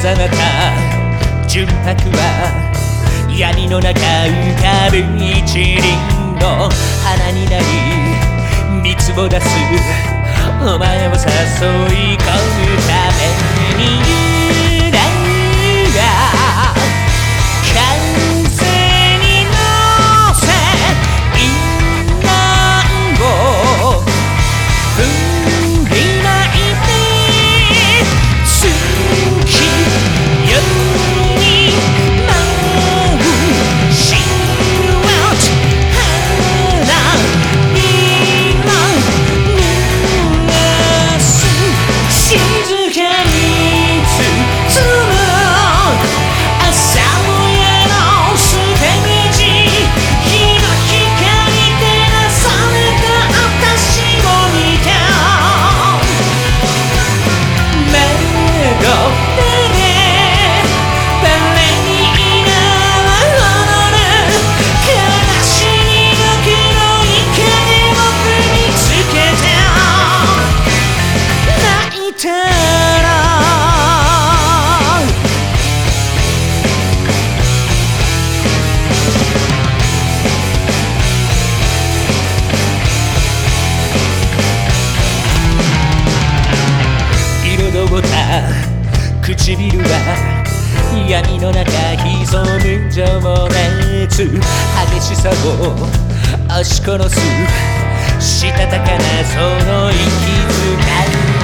ざまた。純白は闇の中浮かぶ一輪の花になり蜜を出すお前を誘い込む唇は闇の中潜む情熱。激しさを押し殺す。したたかなその息遣い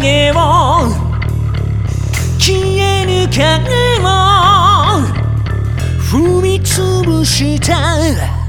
影を消えぬ影を踏みつぶした